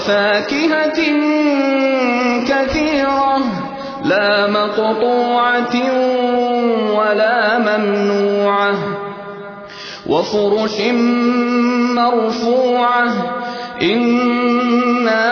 وَفَاكِهَةٍ كَثِيرَةٍ لَّا مَقْطُوعَةٍ وَلَا مَمْنُوعَةٍ وَفُرُشٍ مَّرْفُوعَةٍ إِنَّا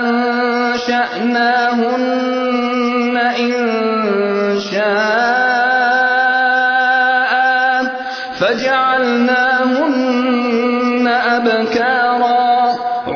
أَنشَأْنَاهُنَّ إِنشَاءً فَجَعَلْنَاهُنَّ أَبْكَارًا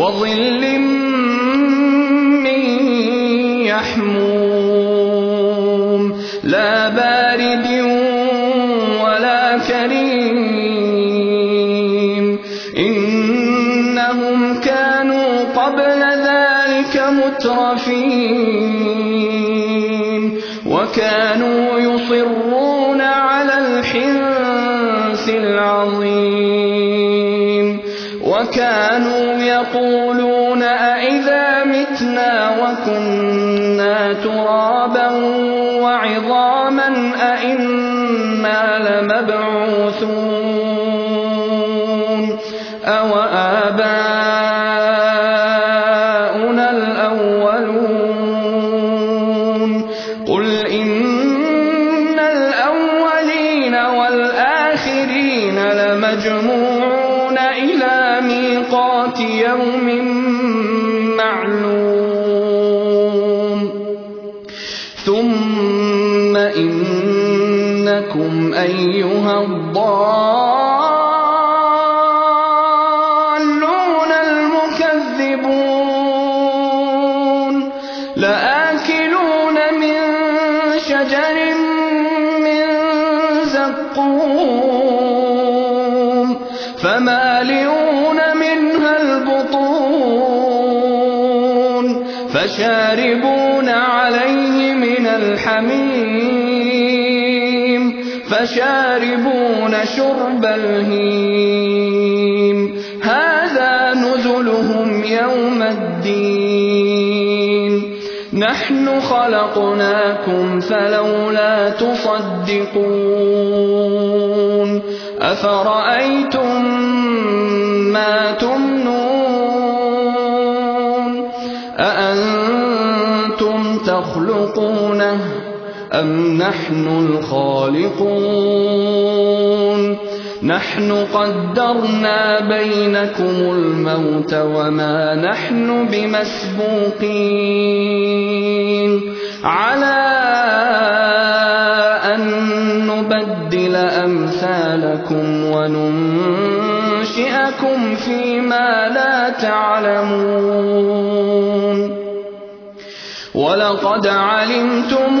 وَظِلٍّ مِّن يَحْمُومٍ. لَّا بَارِدٍ وَلَا كَرِيمٍ. إِنَّهُمْ كَانُوا قَبْلَ ذَٰلِكَ مُتْرَفِينَ. وَكَانُوا يُصِرُّونَ عَلَى الْحِنثِ الْعَظِيمِ. وَكَانُوا يَقُولُونَ أَإِذَا مِتْنَا وَكُنَّا تُرَابًا وَعِظَامًا أَإِنَّا لَمَبْعُوثُونَ ثُمَّ إِنَّكُمْ أَيُّهَا الضَّالُّونَ الْمُكَذِّبُونَ لَآكِلُونَ مِن شَجَرٍ مِّن زَقُّومٍ فَمَالِئُونَ مِنْهَا الْبُطُونَ فَشَارِبُونَ فَشَارِبُونَ شُرْبَ الْهِيمِ. هَٰذَا نُزُلُهُمْ يَوْمَ الدِّينِ. نَحْنُ خَلَقْنَاكُمْ فَلَوْلَا تُصَدِّقُونَ. أفرأيتم ما تمنون أم نحن الخالقون نحن قدرنا بينكم الموت وما نحن بمسبوقين على أن نبدل أمثالكم وننشئكم فيما لا تعلمون ولقد علمتم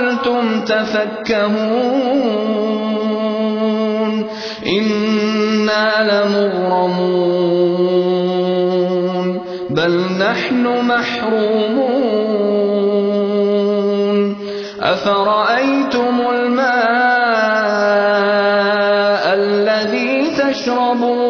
فظلتم تفكهون إنا لمغرمون بل نحن محرومون أفرأيتم الماء الذي تشربون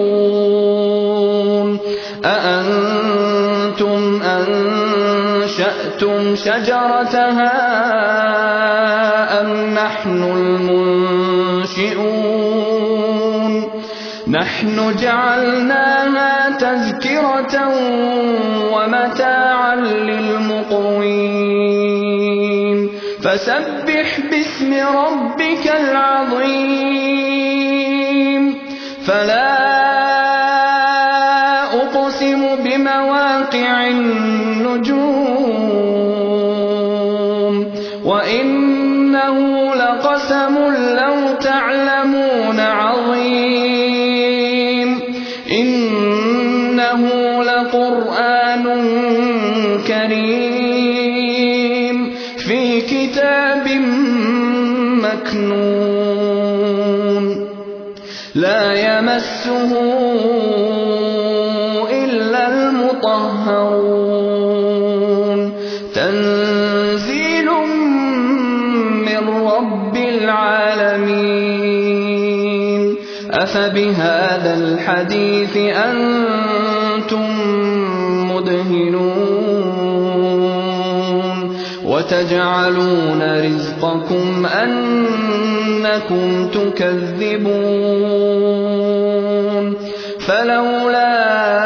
أنشأتم شجرتها أم نحن المنشئون نحن جعلناها تذكرة ومتاعا للمقوين فسبح باسم ربك العظيم فلا أقسم بمواقع النجوم إلا المطهرون. تنزيل من رب العالمين. أفبهذا الحديث أنتم مدهنون. وتجعلون رزقكم أنكم تكذبون. فلولا